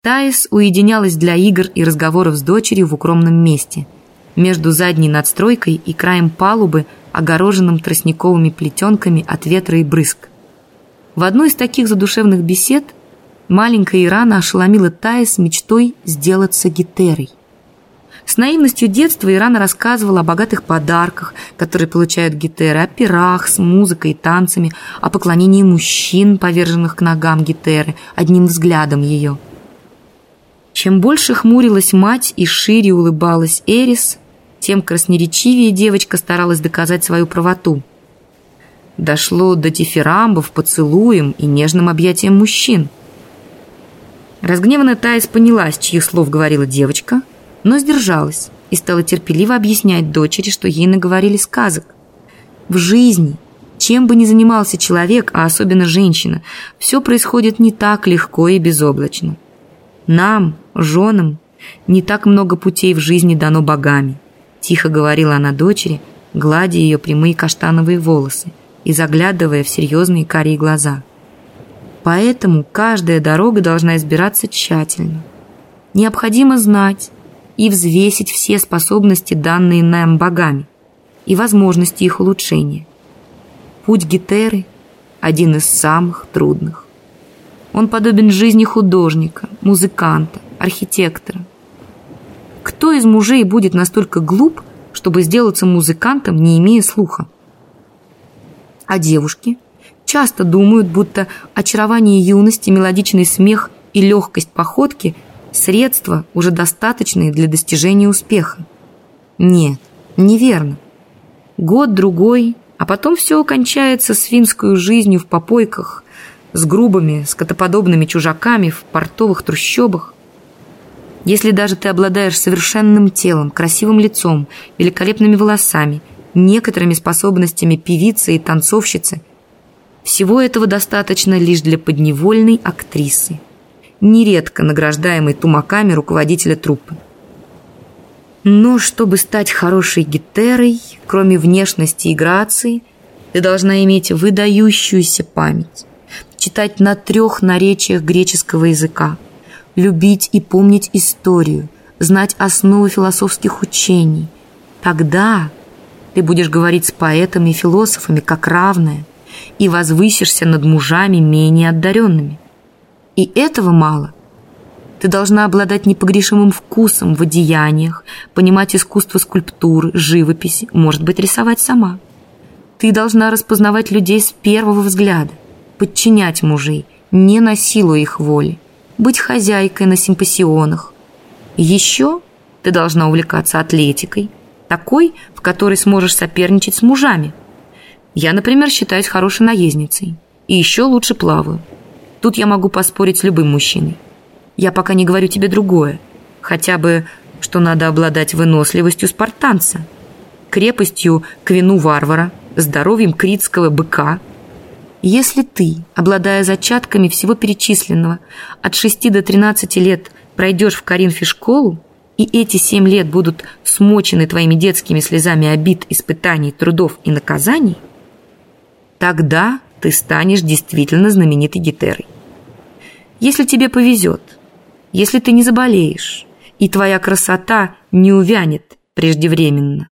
Таис уединялась для игр и разговоров с дочерью в укромном месте, между задней надстройкой и краем палубы, огороженным тростниковыми плетенками от ветра и брызг. В одной из таких задушевных бесед маленькая Ирана ошеломила Таис мечтой сделаться гитерой. С наивностью детства Ирана рассказывала о богатых подарках, которые получают гитеры, о пирах с музыкой и танцами, о поклонении мужчин, поверженных к ногам гитеры, одним взглядом ее. Чем больше хмурилась мать и шире улыбалась Эрис, тем красноречивее девочка старалась доказать свою правоту – дошло до дифирамбов, поцелуем и нежным объятием мужчин. Разгневанная Таис поняла, с чьих слов говорила девочка, но сдержалась и стала терпеливо объяснять дочери, что ей наговорили сказок. В жизни, чем бы ни занимался человек, а особенно женщина, все происходит не так легко и безоблачно. Нам, женам, не так много путей в жизни дано богами, тихо говорила она дочери, гладя ее прямые каштановые волосы и заглядывая в серьезные карие глаза. Поэтому каждая дорога должна избираться тщательно. Необходимо знать и взвесить все способности, данные нам богами, и возможности их улучшения. Путь Гетеры – один из самых трудных. Он подобен жизни художника, музыканта, архитектора. Кто из мужей будет настолько глуп, чтобы сделаться музыкантом, не имея слуха? А девушки часто думают, будто очарование юности, мелодичный смех и легкость походки – средства, уже достаточные для достижения успеха. Нет, неверно. Год-другой, а потом все кончается свинской жизнью в попойках, с грубыми, скотоподобными чужаками в портовых трущобах. Если даже ты обладаешь совершенным телом, красивым лицом, великолепными волосами – некоторыми способностями певицы и танцовщицы. Всего этого достаточно лишь для подневольной актрисы, нередко награждаемой тумаками руководителя труппы. Но чтобы стать хорошей гитерой, кроме внешности и грации, ты должна иметь выдающуюся память, читать на трех наречиях греческого языка, любить и помнить историю, знать основы философских учений. Тогда ты будешь говорить с поэтами и философами как равная и возвысишься над мужами менее одаренными. И этого мало. Ты должна обладать непогрешимым вкусом в одеяниях, понимать искусство скульптуры, живописи, может быть, рисовать сама. Ты должна распознавать людей с первого взгляда, подчинять мужей, не насилуя их воли, быть хозяйкой на симпосионах. Еще ты должна увлекаться атлетикой, такой, в которой сможешь соперничать с мужами. Я, например, считаюсь хорошей наездницей. И еще лучше плаваю. Тут я могу поспорить с любым мужчиной. Я пока не говорю тебе другое. Хотя бы, что надо обладать выносливостью спартанца, крепостью к вину варвара, здоровьем критского быка. Если ты, обладая зачатками всего перечисленного, от 6 до 13 лет пройдешь в Коринфе школу, и эти семь лет будут смочены твоими детскими слезами обид, испытаний, трудов и наказаний, тогда ты станешь действительно знаменитой гитерой. Если тебе повезет, если ты не заболеешь, и твоя красота не увянет преждевременно.